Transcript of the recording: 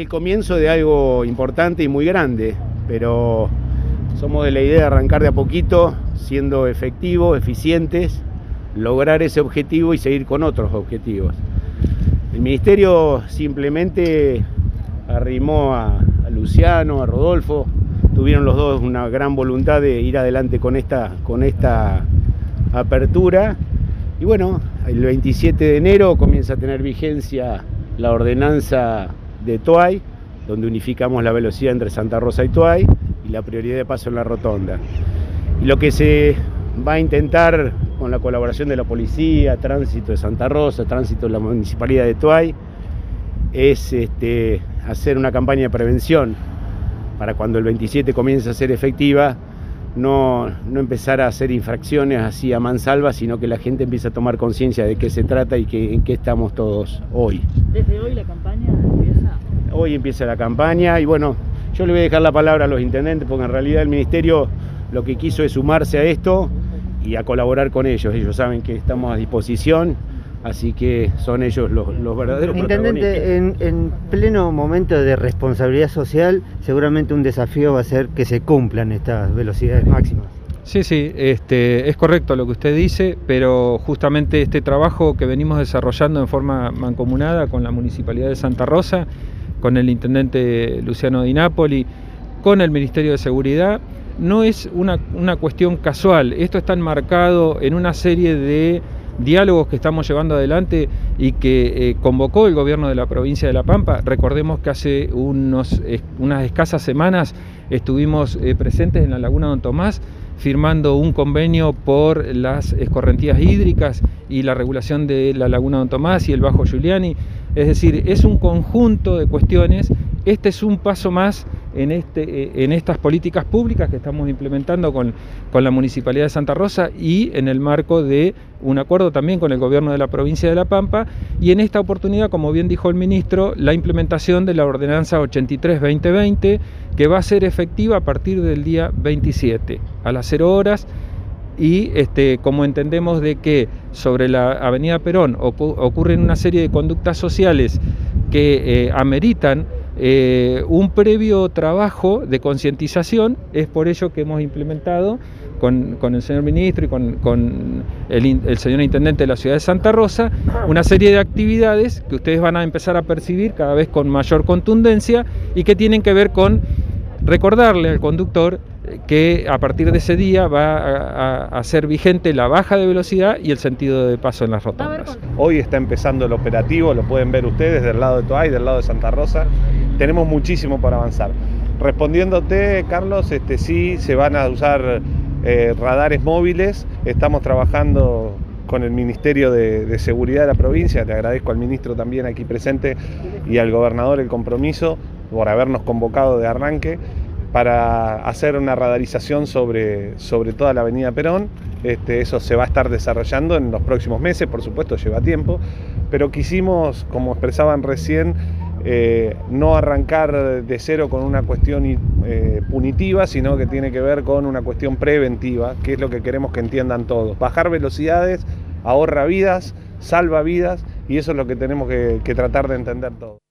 el comienzo de algo importante y muy grande, pero somos de la idea de arrancar de a poquito, siendo efectivos, eficientes, lograr ese objetivo y seguir con otros objetivos. El ministerio simplemente arrimó a, Luciano, a Rodolfo, tuvieron los dos una gran voluntad de ir adelante con esta, con esta apertura. Y bueno, el 27 de enero comienza a tener vigencia la ordenanza de Tuay, donde unificamos la velocidad entre Santa Rosa y Tuay y la prioridad de paso en la rotonda. Y lo que se va a intentar con la colaboración de la policía, tránsito de Santa Rosa, tránsito de la municipalidad de Tuay, es este, hacer una campaña de prevención para cuando el 27 comience a ser efectiva, no, no empezar a hacer infracciones así a mansalva, sino que la gente empiece a tomar conciencia de qué se trata y que, en qué estamos todos hoy. ¿Desde hoy la campaña? Hoy empieza la campaña y bueno, yo le voy a dejar la palabra a los intendentes porque en realidad el ministerio lo que quiso es sumarse a esto y a colaborar con ellos. Ellos saben que estamos a disposición Así que son ellos los, verdaderos Intendente, en, en, pleno momento de responsabilidad social, seguramente un desafío va a ser que se cumplan estas velocidades máximas. Sí, sí, este, es correcto lo que usted dice, pero justamente este trabajo que venimos desarrollando en forma mancomunada con la Municipalidad de Santa Rosa, con el Intendente Luciano Di Napoli, con el Ministerio de Seguridad, no es una, una cuestión casual, esto está enmarcado en una serie de diálogos que estamos llevando adelante y que eh, convocó el gobierno de la provincia de La Pampa. Recordemos que hace unos, unas escasas semanas estuvimos eh, presentes en la Laguna Don Tomás firmando un convenio por las escorrentías hídricas y la regulación de la Laguna Don Tomás y el Bajo Giuliani. Es decir, es un conjunto de cuestiones. Este es un paso más en, este, eh, en estas políticas públicas que estamos implementando con, con la Municipalidad de Santa Rosa y en el marco de un acuerdo también con el gobierno de la provincia de La Pampa y en esta oportunidad, como bien dijo el ministro, la implementación de la ordenanza 83-2020 que va a ser efectiva a partir del día 27 a las 0 horas y este, como entendemos de que sobre la avenida Perón ocurren una serie de conductas sociales que eh, ameritan eh, un previo trabajo de concientización, es por ello que hemos implementado con, el señor ministro y con, el, señor intendente de la ciudad de Santa Rosa una serie de actividades que ustedes van a empezar a percibir cada vez con mayor contundencia y que tienen que ver con recordarle al conductor que a partir de ese día va a, ser vigente la baja de velocidad y el sentido de paso en las rotondas. Hoy está empezando el operativo, lo pueden ver ustedes del lado de Toay, del lado de Santa Rosa. Tenemos muchísimo para avanzar. Respondiéndote, Carlos, este, sí se van a usar eh, radares móviles. Estamos trabajando con el Ministerio de, de, Seguridad de la provincia. Le agradezco al ministro también aquí presente y al gobernador el compromiso por habernos convocado de arranque para hacer una radarización sobre, sobre toda la avenida Perón. Este, eso se va a estar desarrollando en los próximos meses, por supuesto lleva tiempo, pero quisimos, como expresaban recién, eh, no arrancar de cero con una cuestión eh, punitiva, sino que tiene que ver con una cuestión preventiva, que es lo que queremos que entiendan todos. Bajar velocidades ahorra vidas, salva vidas, y eso es lo que tenemos que tratar de entender todos.